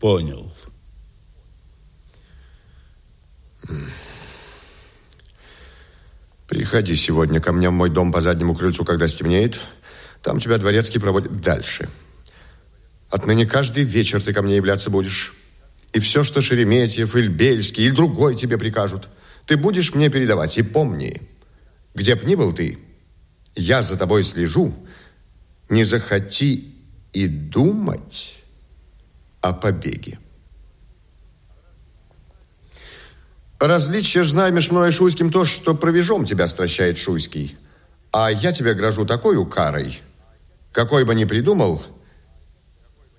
Понял. Приходи сегодня ко мне в мой дом по заднему крыльцу, когда стемнеет. Там тебя дворецкий проводит дальше. Отныне каждый вечер ты ко мне являться будешь. И все, что Шереметьев, Ильбельский или другой тебе прикажут, ты будешь мне передавать. И помни, где б ни был ты, я за тобой слежу. Не захоти и думать о побеге. Различие ж знамешь мною Шуйским то, что провежом тебя стращает Шуйский. А я тебя грожу такой карой, какой бы ни придумал,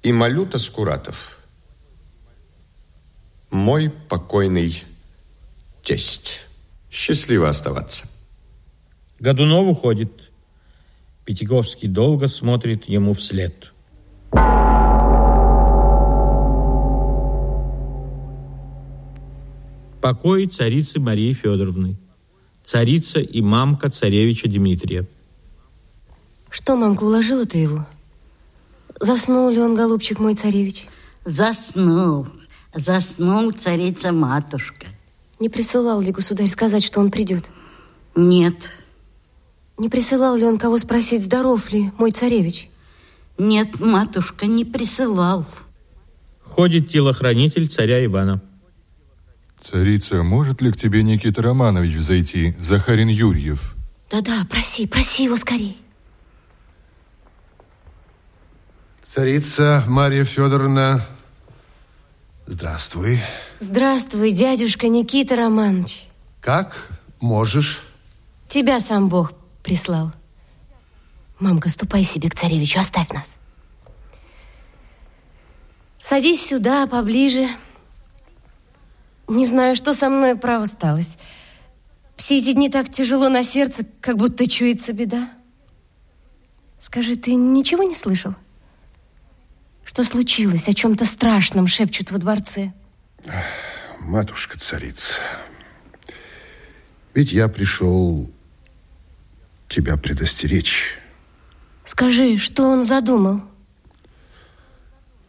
и Малюта Скуратов. Мой покойный тесть. Счастливо оставаться. Годунов уходит. Пятиковский долго смотрит ему вслед. Покой царицы Марии Федоровны. Царица и мамка царевича Дмитрия. Что, мамка, уложила ты его? Заснул ли он, голубчик мой царевич? Заснул. Заснул царица-матушка. Не присылал ли государь сказать, что он придет? Нет. Не присылал ли он кого спросить, здоров ли мой царевич? Нет, матушка, не присылал. Ходит телохранитель царя Ивана. Царица, может ли к тебе Никита Романович зайти, Захарин Юрьев? Да-да, проси, проси его скорей. Царица Мария Федоровна, здравствуй. Здравствуй, дядюшка Никита Романович. Как можешь? Тебя сам Бог прислал. Мамка, ступай себе к царевичу, оставь нас. Садись сюда, поближе. Не знаю, что со мной право сталось. Все эти дни так тяжело на сердце, как будто чуется беда. Скажи, ты ничего не слышал? Что случилось? О чем-то страшном шепчут во дворце. Матушка-царица, ведь я пришел тебя предостеречь. Скажи, что он задумал?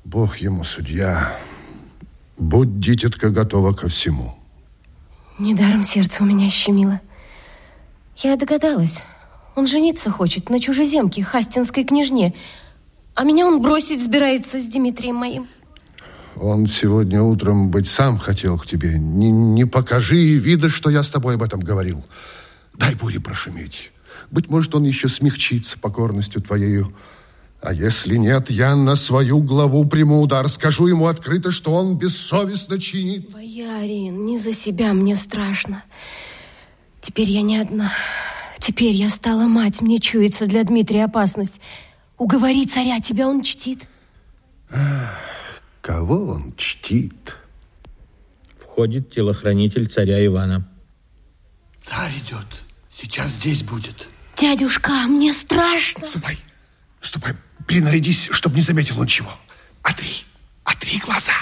Бог ему судья. Будь, дитятка, готова ко всему. Недаром сердце у меня щемило. Я догадалась. Он жениться хочет на чужеземке, хастинской княжне. А меня он бросить собирается с Дмитрием моим. Он сегодня утром быть сам хотел к тебе. Не, не покажи вида, что я с тобой об этом говорил. Дай буре прошуметь. Быть может, он еще смягчится покорностью твоею. А если нет, я на свою главу приму удар. Скажу ему открыто, что он бессовестно чинит. Боярин, не за себя мне страшно. Теперь я не одна. Теперь я стала мать. Мне чуется для Дмитрия опасность. Уговори царя, тебя он чтит. Кого он чтит? Входит телохранитель царя Ивана. Царь идет. Сейчас здесь будет. Дядюшка, мне страшно. Ступай, ступай, принарядись, чтобы не заметил он чего. Отри, отри глаза.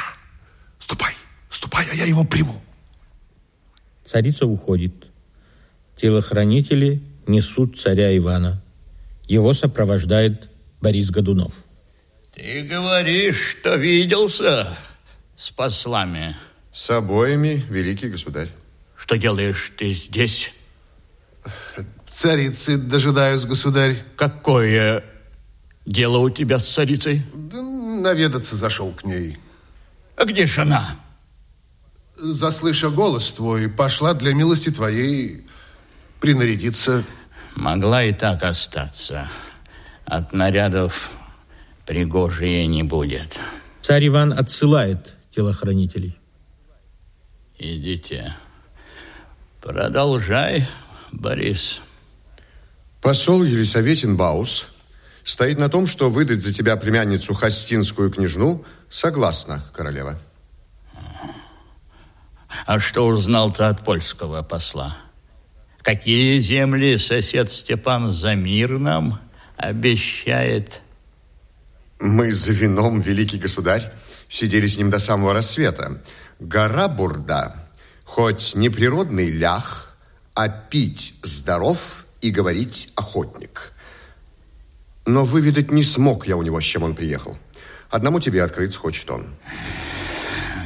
Ступай, ступай, а я его приму. Царица уходит. Телохранители несут царя Ивана. Его сопровождает Борис Годунов. Ты говоришь, что виделся с послами? С обоими, великий государь. Что делаешь ты здесь? Царицы дожидаюсь, государь. Какое дело у тебя с царицей? Да наведаться зашел к ней. А где ж она? Заслыша голос твой, пошла для милости твоей принарядиться. Могла и так остаться. От нарядов пригожие не будет. Царь Иван отсылает телохранителей. Идите. Продолжай, Борис. Посол Елисаветин Баус стоит на том, что выдать за тебя племянницу Хастинскую княжну согласна, королева. А что узнал ты от польского посла? Какие земли сосед Степан Замир нам обещает? Мы за вином, великий государь, сидели с ним до самого рассвета. Гора Бурда, хоть не природный лях, а пить здоров и говорить охотник. Но выведать не смог я у него, с чем он приехал. Одному тебе открыться хочет он.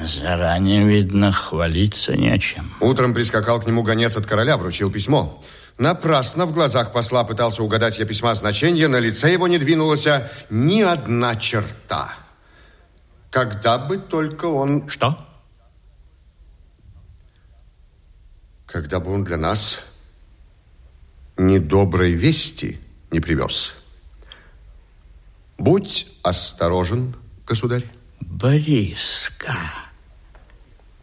Заранее, видно, хвалиться нечем. Утром прискакал к нему гонец от короля, вручил письмо. Напрасно в глазах посла пытался угадать я письма значения, на лице его не двинулась ни одна черта. Когда бы только он... Что? Когда бы он для нас недоброй вести не привез. Будь осторожен, государь. Бориска,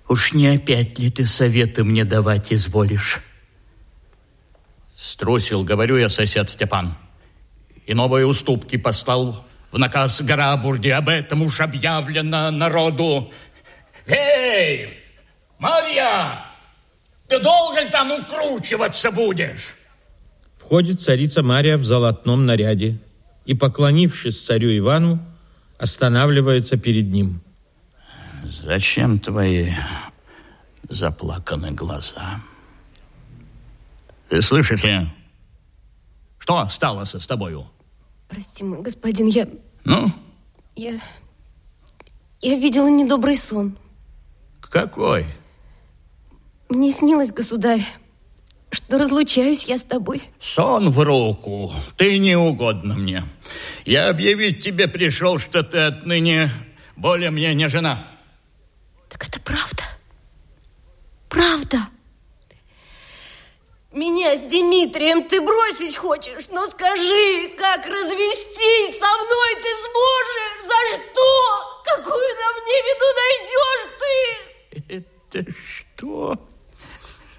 уж не опять ли ты советы мне давать изволишь? Струсил, говорю я, сосед Степан. И новые уступки послал в наказ Гарабурди. Об этом уж объявлено народу. Эй, Марья, ты долго там укручиваться будешь? Входит царица Мария в золотном наряде и, поклонившись царю Ивану, останавливается перед ним. Зачем твои заплаканы глаза? Ты слышишь ли? Что стало с тобою? Прости, мой господин, я... Ну? Я... Я видела недобрый сон. Какой? Мне снилось, государь, что разлучаюсь я с тобой. Сон в руку. Ты не угодно мне. Я объявить тебе пришел, что ты отныне более мне не жена. Так это правда? Правда? Меня с Дмитрием ты бросить хочешь, но скажи, как развестись со мной ты сможешь? За что? Какую на мне виду найдешь ты? Это что?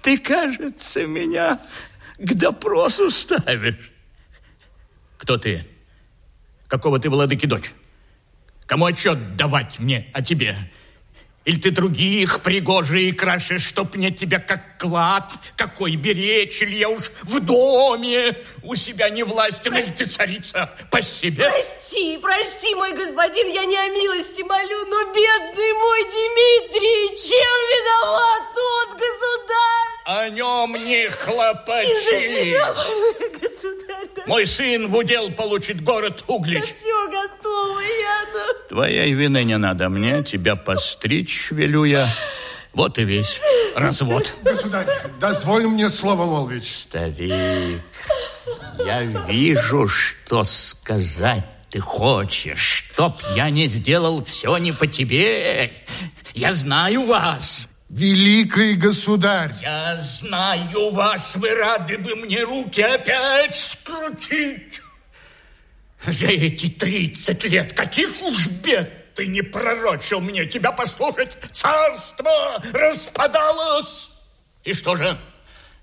Ты, кажется, меня к допросу ставишь. Кто ты? Какого ты владыки дочь? Кому отчет давать мне о тебе? Или ты других пригожие крашишь, чтоб мне тебя как клад какой беречь, или я уж в доме у себя не властен, или ты царица по себе? Прости, прости, мой господин, я не о милости молю, но бедный мой Дмитрий, не хлопочи. Мой сын в удел получит город Углич. Да все готово, Яна. Твоей вины не надо мне, тебя постричь велю я. Вот и весь развод. Государь, дозволь мне слово молвить. Старик, я вижу, что сказать ты хочешь. Чтоб я не сделал все не по тебе. Я знаю вас. Великий государь! Я знаю вас, вы рады бы мне руки опять скрутить. За эти тридцать лет каких уж бед ты не пророчил мне тебя послушать. Царство распадалось. И что же,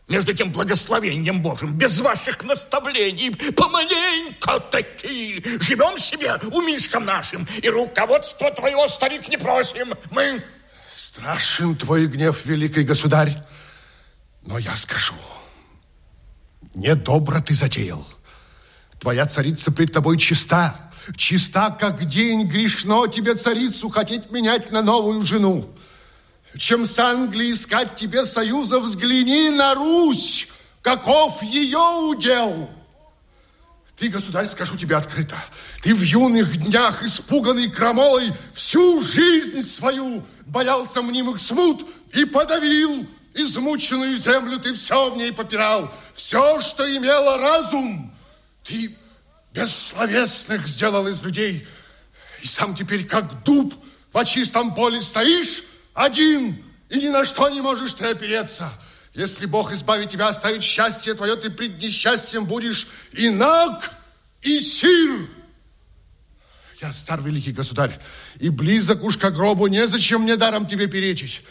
между тем благословением Божьим, без ваших наставлений, помаленько такие, живем себе умишкам нашим, и руководство твоего, старик, не просим. Мы Страшен твой гнев, великий государь, но я скажу, недобро ты затеял. Твоя царица пред тобой чиста, чиста, как день, грешно тебе царицу хотеть менять на новую жену. Чем с Англией искать тебе союза, взгляни на Русь, каков ее удел. Ты, государь, скажу тебе открыто, ты в юных днях, испуганный крамолой, всю жизнь свою боялся мнимых смут и подавил измученную землю, ты все в ней попирал. Все, что имело разум, ты бессловесных сделал из людей. И сам теперь, как дуб, в чистом поле стоишь один, и ни на что не можешь ты опереться. Если Бог избавит тебя, оставит счастье твое, ты пред несчастьем будешь инак и сир. Я стар, великий государь, и близок уж к гробу, незачем мне даром тебе перечить.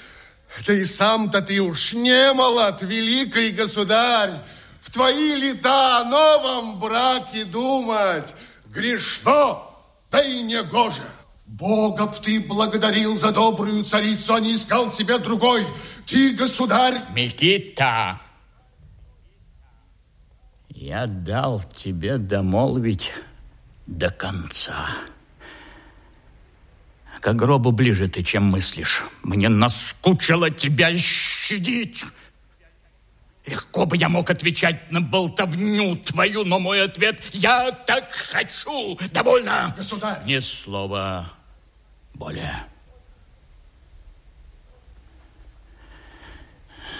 Да и сам-то ты уж не молод, великий государь. В твои лета о новом браке думать грешно, да и не гоже. Бога б ты благодарил за добрую царицу, а не искал себе другой. Ты, государь... Микита, я дал тебе домолвить до конца. К гробу ближе ты, чем мыслишь. Мне наскучило тебя щадить. Легко бы я мог отвечать на болтовню твою, но мой ответ «Я так хочу». Довольно. Государь. Ни слова более.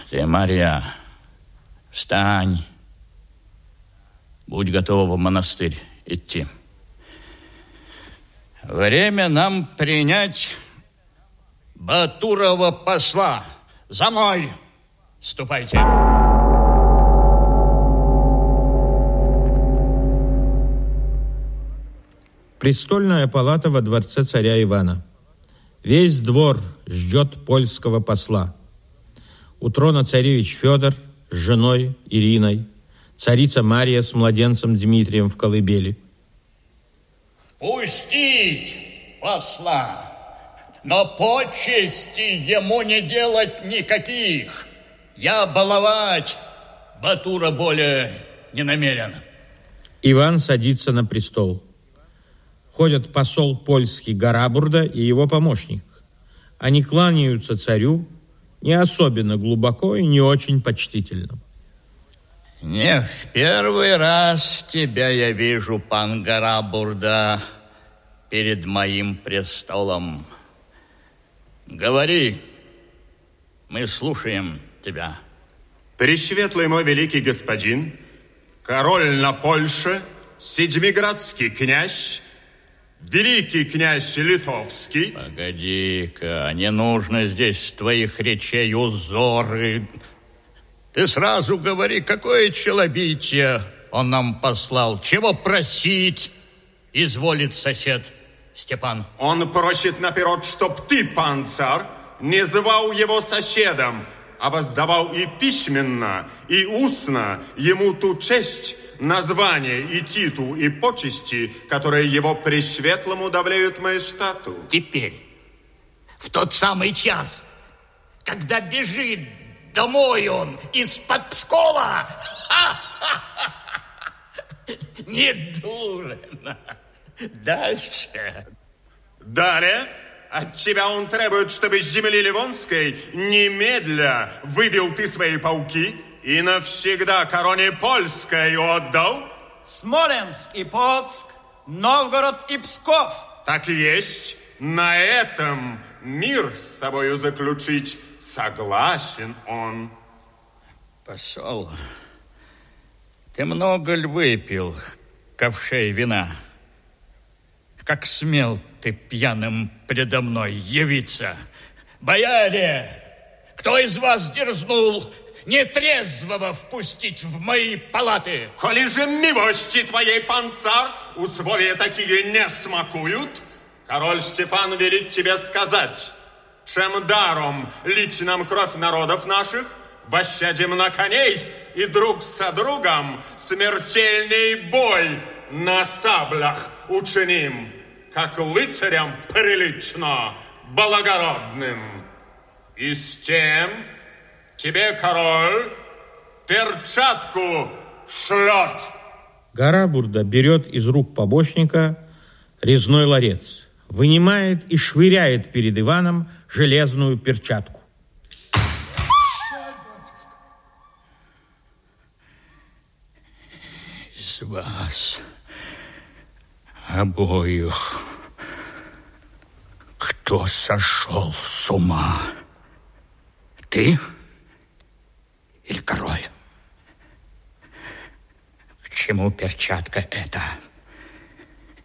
Ты, Марья, встань. Будь готова в монастырь идти. Время нам принять Батурова посла. За мной ступайте. Престольная палата во дворце царя Ивана. Весь двор ждет польского посла. У трона царевич Федор с женой Ириной, царица Мария с младенцем Дмитрием в колыбели. Пустить посла, но почести ему не делать никаких. Я баловать Батура более не намерен. Иван садится на престол. Ходят посол польский Гарабурда и его помощник. Они кланяются царю не особенно глубоко и не очень почтительно. Не в первый раз тебя я вижу, пан Гарабурда, перед моим престолом. Говори, мы слушаем тебя. Пресветлый мой великий господин, король на Польше, Седьмиградский князь, великий князь Литовский. Погоди-ка, не нужно здесь твоих речей узоры. Ты сразу говори, какое челобитие он нам послал, чего просить, изволит сосед Степан. Он просит наперед, чтоб ты, пан царь, не звал его соседом, а воздавал и письменно, и устно ему ту честь, название и титул и почести, которые его пресветлому давляют майштату. Теперь, в тот самый час, когда бежит домой он из-под Пскова, не дурно. Дальше. Далее от тебя он требует, чтобы с земли Ливонской немедля вывел ты свои пауки и навсегда короне польской отдал? Смоленск и Полск, Новгород и Псков. Так и есть. На этом мир с тобою заключить согласен он. Посол, ты много ль выпил ковшей вина? Как смел ты пьяным предо мной явиться? Бояре, кто из вас дерзнул нетрезвого впустить в мои палаты? Коли же милости твоей, панцар, условия такие не смакуют, король Стефан велит тебе сказать, чем даром лить нам кровь народов наших, восседим на коней и друг со другом смертельный бой на саблях учиним, как лыцарям прилично, благородным. И с тем тебе король перчатку шлет. Гарабурда берет из рук побочника резной ларец, вынимает и швыряет перед Иваном железную перчатку. Из вас обоих кто сошел с ума? Ты или король? К чему перчатка эта?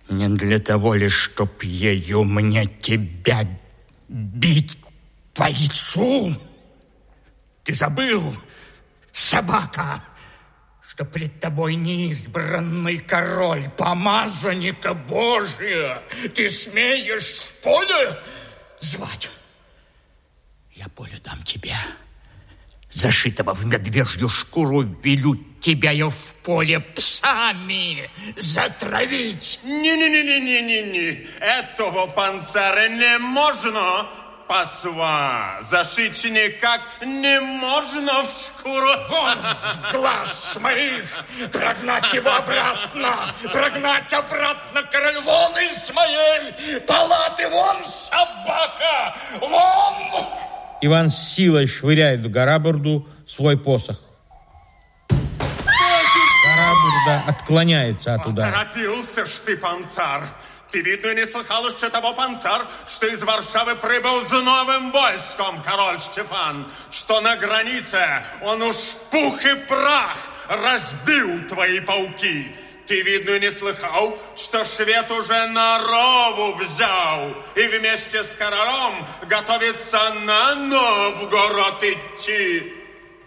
Не для того ли, чтоб ею мне тебя бить по лицу? Ты забыл, собака, что пред тобой неизбранный король, помазанника Божия. Ты смеешь в поле звать? Я поле дам тебе. Зашитого в медвежью шкуру велю тебя я в поле псами затравить. Не-не-не-не-не-не, этого панцира не можно посла зашить никак не можно в шкуру. Вон с глаз моих! Прогнать его обратно! Прогнать обратно король вон из моей палаты! Вон собака! Вон! Иван с силой швыряет в Гарабурду свой посох. Гарабурда отклоняется от удара. Торопился ж ты, панцар. Ty, видно, не слыхал еще того, панцар, что из Варшавы прибыл с новым войском король Стефан, что на границе он уж пух и прах разбил твои пауки. Ты, видно, не слыхал, что швед уже на рову взял и вместе с королем готовится на Новгород идти.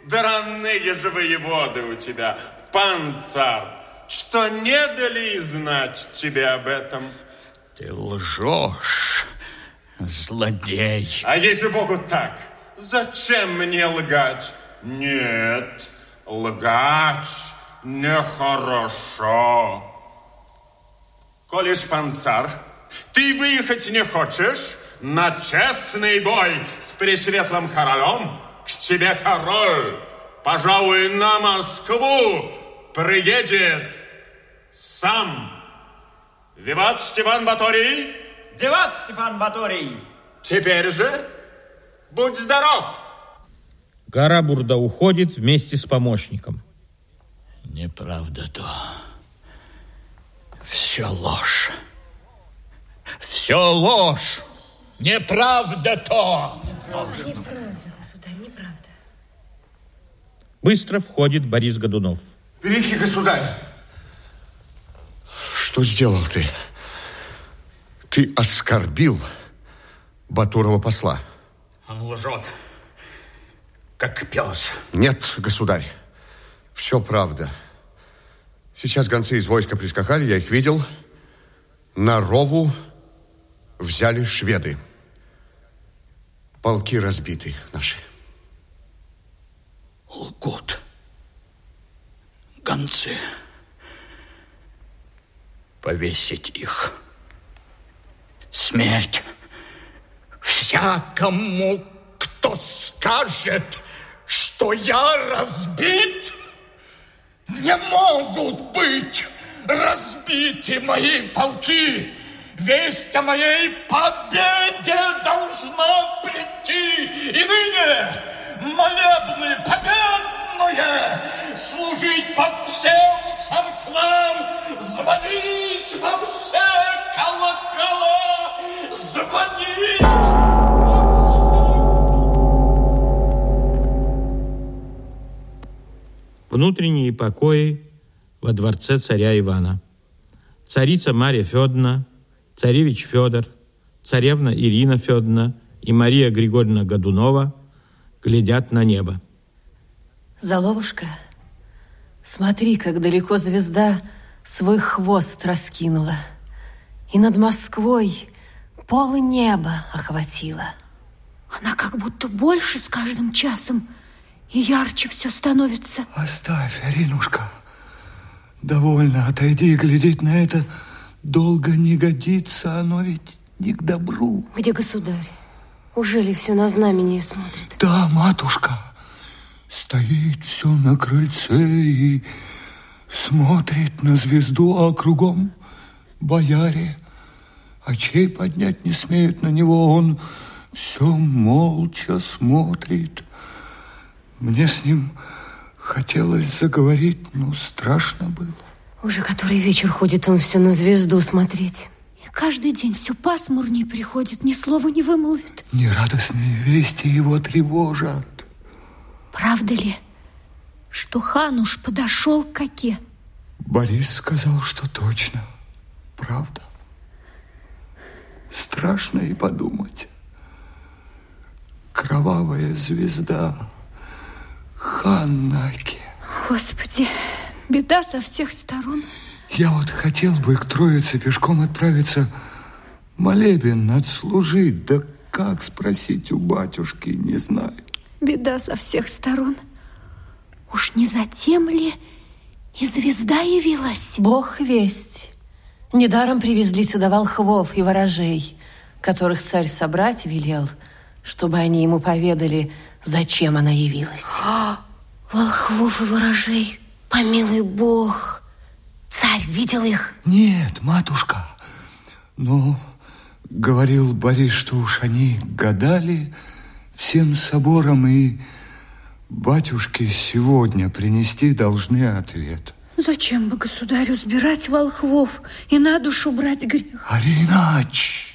Дранные же воеводы у тебя, панцар, что не дали знать тебе об этом. Ты лжешь, злодей. А если Богу так, зачем мне лгать? Нет, лгать нехорошо. Коли ж панцар, ты выехать не хочешь на честный бой с пресветлым королем? К тебе король, пожалуй, на Москву приедет сам. Виват Стефан Баторий? Виват Стефан Баторий! Теперь же будь здоров! Гарабурда уходит вместе с помощником. Неправда то. Все ложь. Все ложь. Неправда то. Неправда, государь, неправда. Быстро входит Борис Годунов. Великий государь, Что сделал ты? Ты оскорбил Батурова посла. Он лжет, как пес. Нет, государь, все правда. Сейчас гонцы из войска прискакали, я их видел. На рову взяли шведы. Полки разбиты наши. Лгут. Гонцы. Повесить их. Смерть всякому, кто скажет, что я разбит. Не могут быть разбиты мои полки. Весть о моей победе должна прийти. И ныне молебны победные служить по всем церквам, звонить во все колокола, звонить. Внутренние покои во дворце царя Ивана. Царица Мария Федоровна, царевич Федор, царевна Ирина Федоровна и Мария Григорьевна Годунова глядят на небо. Заловушка, смотри, как далеко звезда свой хвост раскинула. И над Москвой пол неба охватила. Она как будто больше с каждым часом и ярче все становится. Оставь, Аринушка. Довольно, отойди, глядеть на это долго не годится, оно ведь не к добру. Где государь? Уже ли все на знамение смотрит? Да, матушка, стоит все на крыльце и смотрит на звезду, а кругом бояре. Очей поднять не смеют на него, он все молча смотрит. Мне с ним хотелось заговорить, но страшно было. Уже который вечер ходит он все на звезду смотреть. И каждый день все пасмурнее приходит, ни слова не вымолвит. Нерадостные вести его тревожат. Правда ли, что хан уж подошел к оке? Борис сказал, что точно. Правда. Страшно и подумать. Кровавая звезда. Хан на оке. Господи, беда со всех сторон. Я вот хотел бы к Троице пешком отправиться, молебен отслужить. Да как спросить у батюшки, не знаю. Беда со всех сторон. Уж не затем ли и звезда явилась? Бог весть. Недаром привезли сюда волхвов и ворожей, которых царь собрать велел, чтобы они ему поведали, зачем она явилась. А, волхвов и ворожей, помилуй Бог. Царь видел их? Нет, матушка. Но говорил Борис, что уж они гадали всем собором и батюшке сегодня принести должны ответ. Зачем бы государю сбирать волхвов и на душу брать грех? Аринач!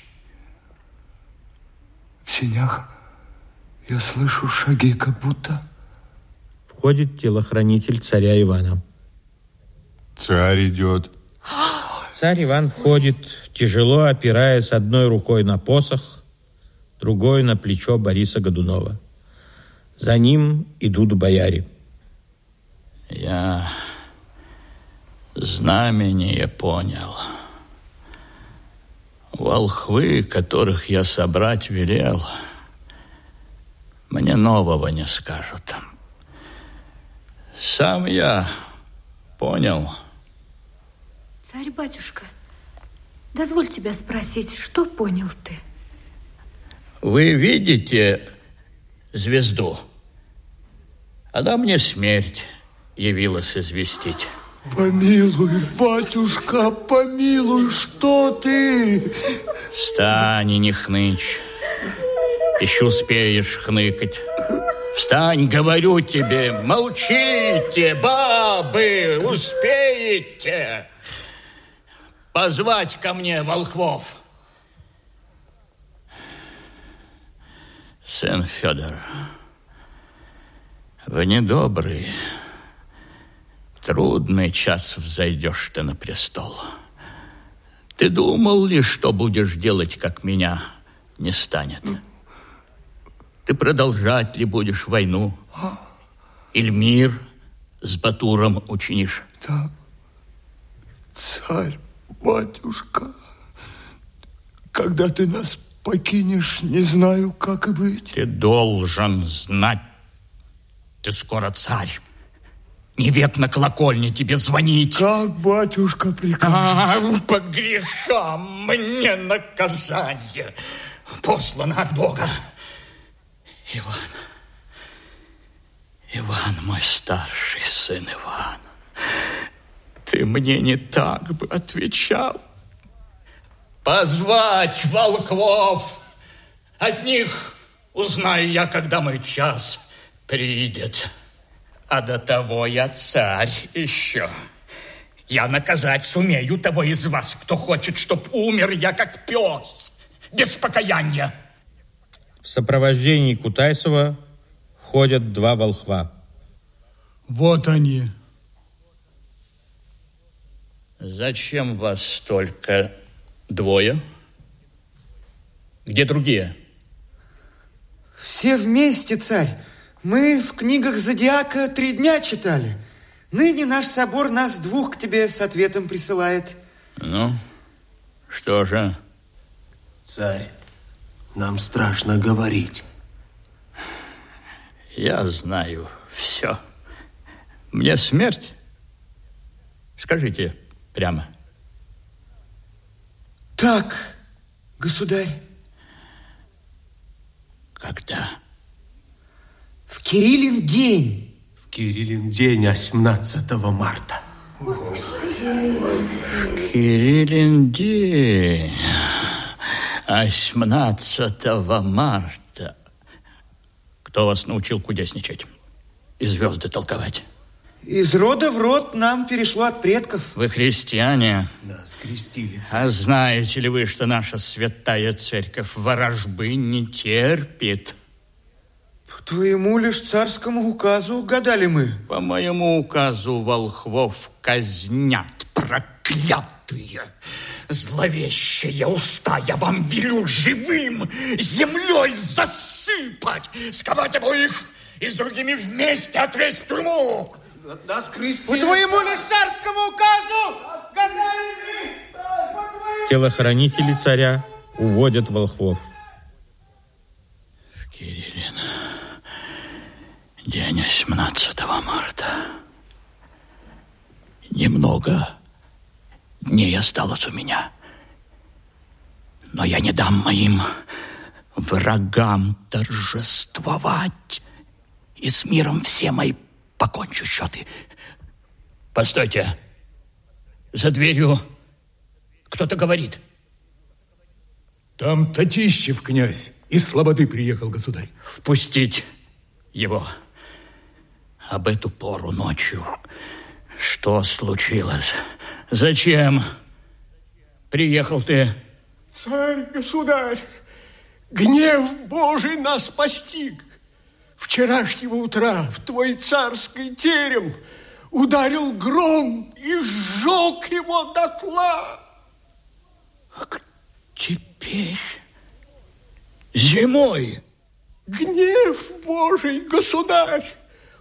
В сенях я слышу шаги, как будто... Входит телохранитель царя Ивана. Царь идет. Царь Иван входит, тяжело опираясь одной рукой на посох, другой на плечо Бориса Годунова. За ним идут бояре. Я знамение понял. Волхвы, которых я собрать велел, мне нового не скажут. Сам я понял. Царь-батюшка, дозволь тебя спросить, что понял ты? Вы видите звезду? Она мне смерть явилась известить. Помилуй, батюшка, помилуй, что ты? Встань и не хнычь. Еще успеешь хныкать. Встань, говорю тебе, молчите, бабы, успеете. Позвать ко мне волхвов. Сын Федор, в недобрый, трудный час взойдешь ты на престол. Ты думал ли, что будешь делать, как меня не станет? Ты продолжать ли будешь войну? Или мир с Батуром учинишь? Да, царь, батюшка, когда ты нас покинешь, не знаю, как и быть. Ты должен знать, ты скоро царь. Не век на колокольне тебе звонить. Как батюшка прикажет? А, по грехам мне наказание послано от Бога. Иван, Иван, мой старший сын Иван, ты мне не так бы отвечал. Позвать волхвов. От них узнаю я, когда мой час придет. А до того я царь еще. Я наказать сумею того из вас, кто хочет, чтоб умер я, как пес, без покаяния. В сопровождении Кутайсова входят два волхва. Вот они. Зачем вас только двое? Где другие? Все вместе, царь. Мы в книгах Зодиака три дня читали. Ныне наш собор нас двух к тебе с ответом присылает. Ну, что же? Царь, нам страшно говорить. Я знаю все. Мне смерть? Скажите прямо. Так, государь. Когда? В Кириллин день. В Кириллин день 18 марта. Кириллин день. 18 марта. Кто вас научил кудесничать и звезды толковать? Из рода в род нам перешло от предков. Вы христиане? Нас крестили. А знаете ли вы, что наша святая церковь ворожбы не терпит? По твоему лишь царскому указу гадали мы. По моему указу волхвов казнят, проклятые. Зловещие уста я вам велю живым землей засыпать, сковать обоих и с другими вместе отвезть в тюрьму. Нас крестили. По твоему лишь царскому указу. Телохранители царя уводят волхвов. В Кириллин. День 17 марта. Немного дней осталось у меня. Но я не дам моим врагам торжествовать. И с миром все мои покончу счеты. Постойте. За дверью кто-то говорит. Там Татищев князь из Слободы приехал, государь. Впустить его. Об эту пору ночью Что случилось? Зачем приехал ты? Царь, государь, гнев Божий нас постиг. Вчерашнего утра в твой царский терем ударил гром и сжег его дотла. Теперь зимой Гнев Божий, государь!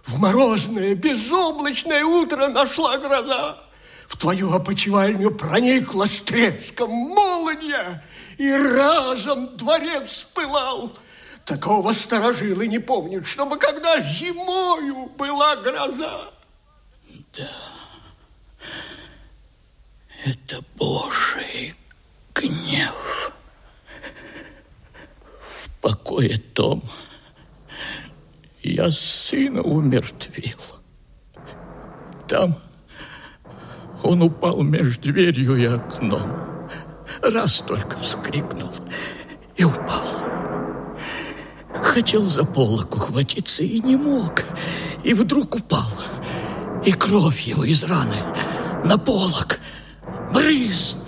В морозное, безоблачное утро нашла гроза. В твою опочивальню проникла с треском молния, и разом дворец пылал. Такого сторожилы не помнят, чтобы когда зимою была гроза. Да, это Божий гнев. В покое том я сына умертвил. Там он упал между дверью и окном. Раз только вскрикнул и упал. Хотел за полок ухватиться и не мог. И вдруг упал. И кровь его из раны на полок брызнула.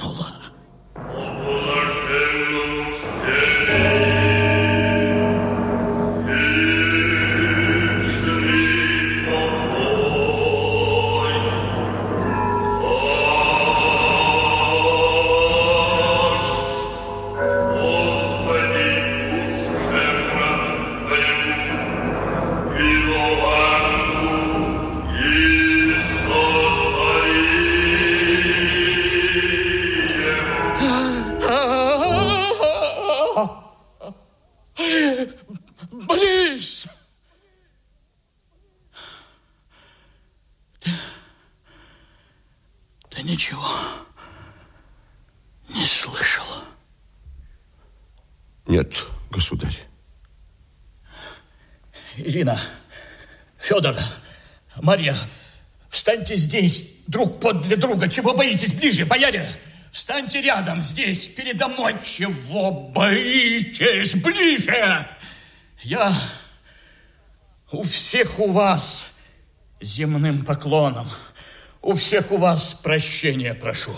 Ничего не слышал. Нет, государь. Ирина, Федор, Марья, встаньте здесь друг подле друга. Чего боитесь? Ближе, бояре! Встаньте рядом здесь, передо мной. Чего боитесь? Ближе! Я у всех у вас земным поклоном, у всех у вас прощения прошу.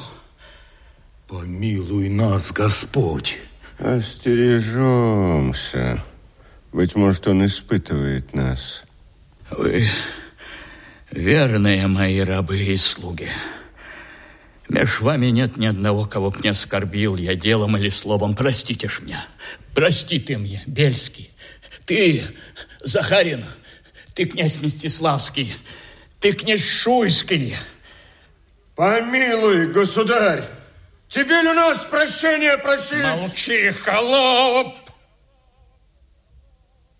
Помилуй нас, Господь. Остережемся. Быть может, он испытывает нас. Вы верные мои рабы и слуги. Меж вами нет ни одного, кого б не оскорбил я делом или словом. Простите ж меня. Прости ты мне, Бельский. Ты, Захарин, ты князь Мстиславский, ты князь Шуйский. Помилуй, государь, тебе ли нас прощения просить? Молчи, холоп!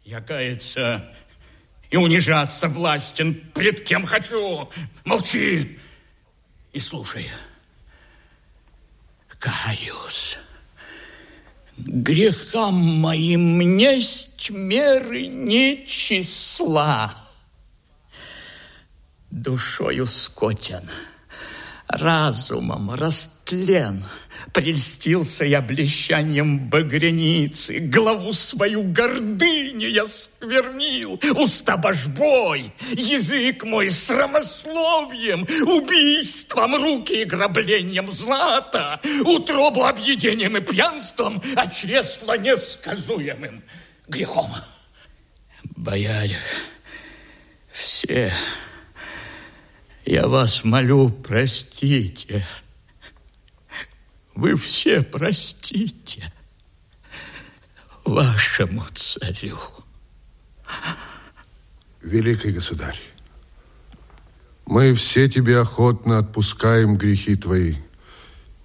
Я каяться и унижаться властен пред кем хочу. Молчи и слушай. Каюсь. Грехам моим несть меры не числа. Душою скотен, разумом растлен, Прельстился я блещанием багряницы, Главу свою гордыни я сквернил, Уста божбой, язык мой срамословием, Убийством, руки и граблением злата, Утробу объедением и пьянством, А чресло несказуемым грехом. Бояре, все, я вас молю, простите, вы все простите вашему царю. Великий государь, мы все тебе охотно отпускаем грехи твои,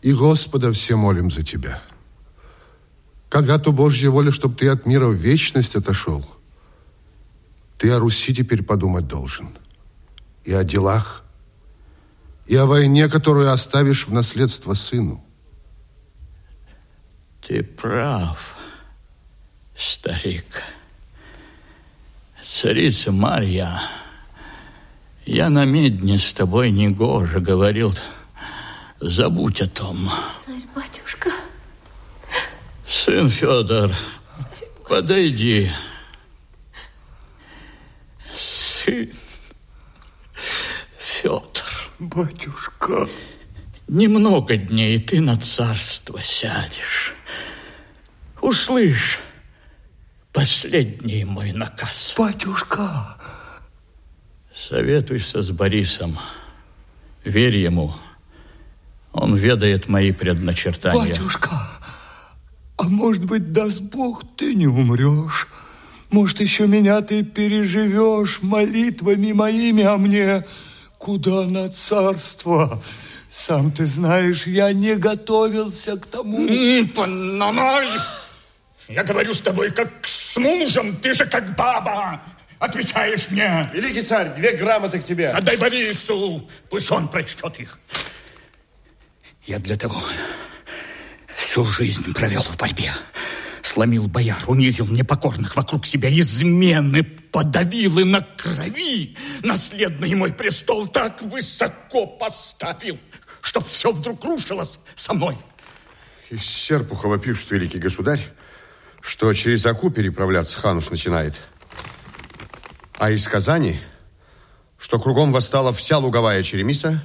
и Господа все молим за тебя. Когда то Божья воля, чтобы ты от мира в вечность отошел, ты о Руси теперь подумать должен. И о делах, и о войне, которую оставишь в наследство сыну. Ты прав, старик. Царица Марья, я на медне с тобой негоже говорил. Забудь о том. Царь, батюшка. Сын Федор, подойди. Сын Федор. Батюшка. Немного дней, ты на царство сядешь. Услышь последний мой наказ. Батюшка. Советуйся с Борисом. Верь ему. Он ведает мои предначертания. Батюшка, а может быть, даст Бог, ты не умрешь. Может, еще меня ты переживешь молитвами моими, а мне куда на царство? Сам ты знаешь, я не готовился к тому. Пономарь! Я говорю с тобой как с мужем, ты же как баба. Отвечаешь мне. Великий царь, две грамоты к тебе. Отдай Борису, пусть он прочтет их. Я для того всю жизнь провел в борьбе. Сломил бояр, унизил непокорных вокруг себя, измены подавил и на крови наследный мой престол так высоко поставил, чтоб все вдруг рушилось со мной. Из Серпухова пишут, великий государь, что через Аку переправляться хан уж начинает. А из Казани, что кругом восстала вся луговая черемиса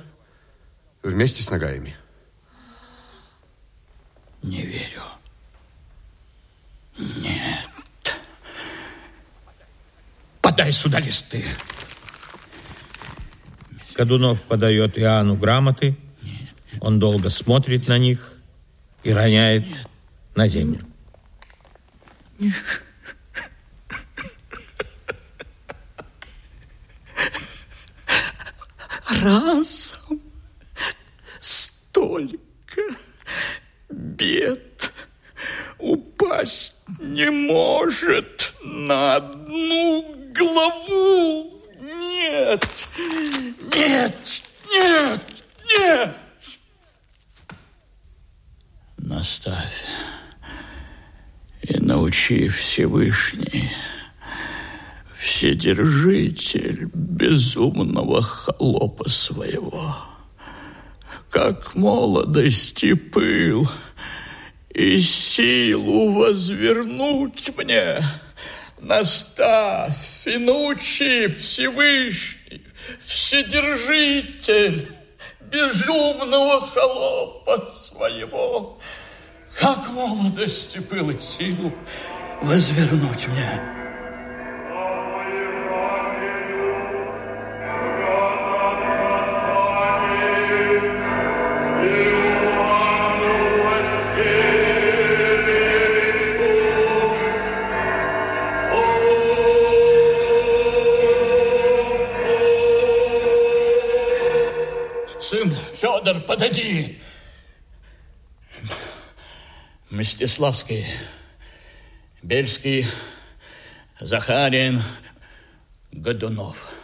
вместе с нагаями. Не верю. Нет. Подай сюда листы. Кадунов подает Иоанну грамоты. Он долго смотрит на них и роняет на землю. Разом столько бед упасть не может на одну главу. Нет, нет, нет, нет. Наставь и научи Всевышний, Вседержитель безумного холопа своего, как молодости пыл и силу возвернуть мне, наставь и научи Всевышний, Вседержитель безумного холопа своего, как молодости пыл и силу возвернуть мне. Федор, подойди. Мстиславский, Бельский, Захарин, Годунов.